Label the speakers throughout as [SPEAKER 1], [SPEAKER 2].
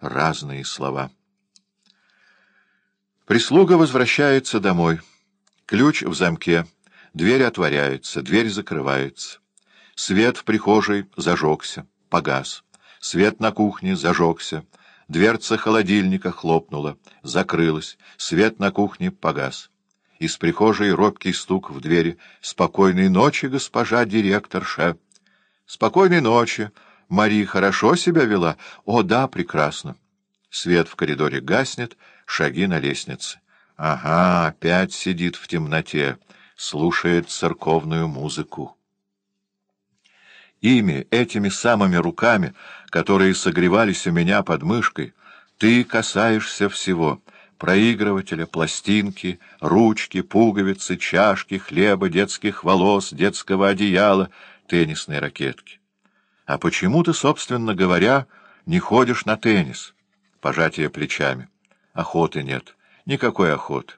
[SPEAKER 1] разные слова. Прислуга возвращается домой. Ключ в замке. Дверь отворяется, дверь закрывается. Свет в прихожей зажегся, погас. Свет на кухне зажегся. Дверца холодильника хлопнула, закрылась. Свет на кухне погас. Из прихожей робкий стук в двери. «Спокойной ночи, госпожа директорша!» «Спокойной ночи!» Мари хорошо себя вела? О, да, прекрасно. Свет в коридоре гаснет, шаги на лестнице. Ага, опять сидит в темноте, слушает церковную музыку. Ими, этими самыми руками, которые согревались у меня под мышкой, ты касаешься всего — проигрывателя, пластинки, ручки, пуговицы, чашки, хлеба, детских волос, детского одеяла, теннисной ракетки. А почему ты, собственно говоря, не ходишь на теннис? Пожатие плечами. Охоты нет. Никакой охоты.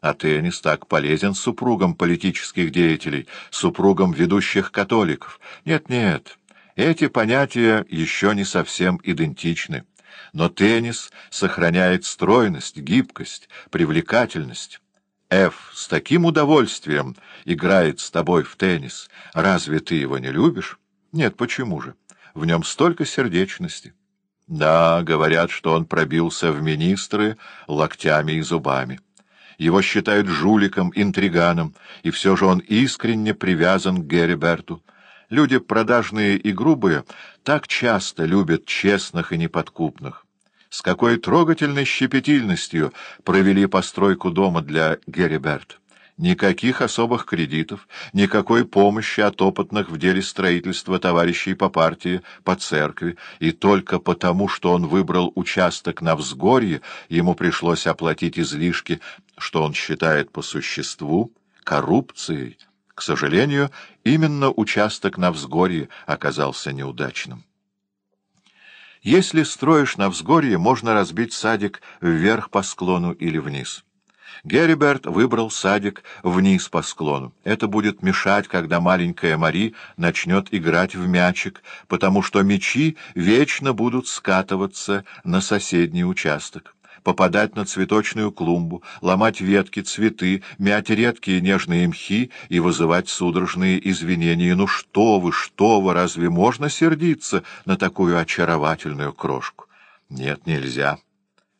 [SPEAKER 1] А теннис так полезен супругам политических деятелей, супругам ведущих католиков. Нет-нет, эти понятия еще не совсем идентичны. Но теннис сохраняет стройность, гибкость, привлекательность. Ф с таким удовольствием играет с тобой в теннис. Разве ты его не любишь? Нет, почему же? В нем столько сердечности. Да, говорят, что он пробился в министры локтями и зубами. Его считают жуликом, интриганом, и все же он искренне привязан к Герриберту. Люди продажные и грубые так часто любят честных и неподкупных. С какой трогательной щепетильностью провели постройку дома для Герриберта. Никаких особых кредитов, никакой помощи от опытных в деле строительства товарищей по партии, по церкви, и только потому, что он выбрал участок на взгорье, ему пришлось оплатить излишки, что он считает по существу коррупцией. К сожалению, именно участок на взгорье оказался неудачным. Если строишь на взгорье, можно разбить садик вверх по склону или вниз. Герриберт выбрал садик вниз по склону. Это будет мешать, когда маленькая Мари начнет играть в мячик, потому что мячи вечно будут скатываться на соседний участок попадать на цветочную клумбу, ломать ветки, цветы, мять редкие нежные мхи и вызывать судорожные извинения. Ну что вы, что вы, разве можно сердиться на такую очаровательную крошку? Нет, нельзя.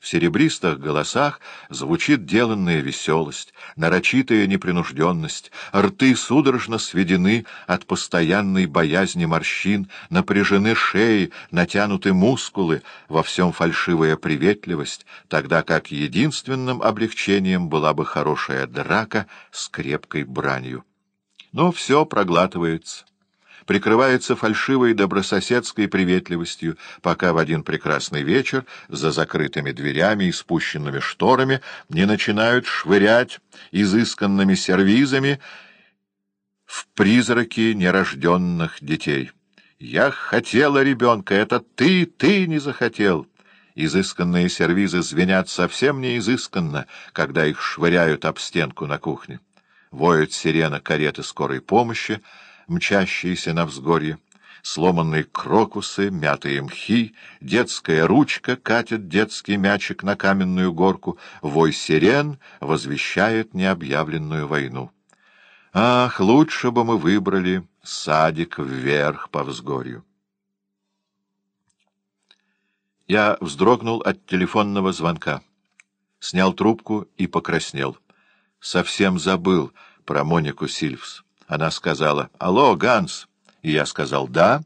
[SPEAKER 1] В серебристых голосах звучит деланная веселость, нарочитая непринужденность, рты судорожно сведены от постоянной боязни морщин, напряжены шеи, натянуты мускулы, во всем фальшивая приветливость, тогда как единственным облегчением была бы хорошая драка с крепкой бранью. Но все проглатывается прикрывается фальшивой добрососедской приветливостью, пока в один прекрасный вечер за закрытыми дверями и спущенными шторами не начинают швырять изысканными сервизами в призраки нерожденных детей. «Я хотела ребенка, это ты, ты не захотел!» Изысканные сервизы звенят совсем неизысканно, когда их швыряют об стенку на кухне. Воют сирена кареты скорой помощи, мчащиеся на взгорье, сломанные крокусы, мятые мхи, детская ручка катит детский мячик на каменную горку, вой сирен возвещает необъявленную войну. Ах, лучше бы мы выбрали садик вверх по взгорью. Я вздрогнул от телефонного звонка, снял трубку и покраснел. Совсем забыл про Монику Сильвс. Она сказала «Алло, Ганс!» И я сказал «Да»,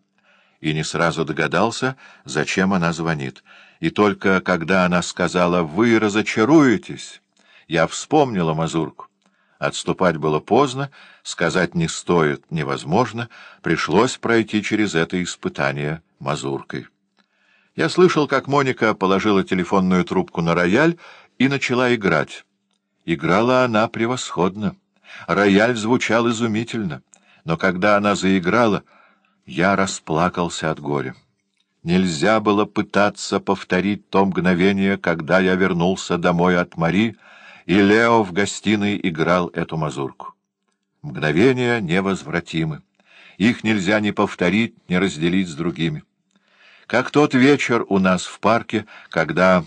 [SPEAKER 1] и не сразу догадался, зачем она звонит. И только когда она сказала «Вы разочаруетесь», я вспомнила мазурку. Отступать было поздно, сказать «не стоит» невозможно, пришлось пройти через это испытание мазуркой. Я слышал, как Моника положила телефонную трубку на рояль и начала играть. Играла она превосходно. Рояль звучал изумительно, но когда она заиграла, я расплакался от горя. Нельзя было пытаться повторить то мгновение, когда я вернулся домой от Мари, и Лео в гостиной играл эту мазурку. Мгновения невозвратимы. Их нельзя ни повторить, ни разделить с другими. как тот вечер у нас в парке, когда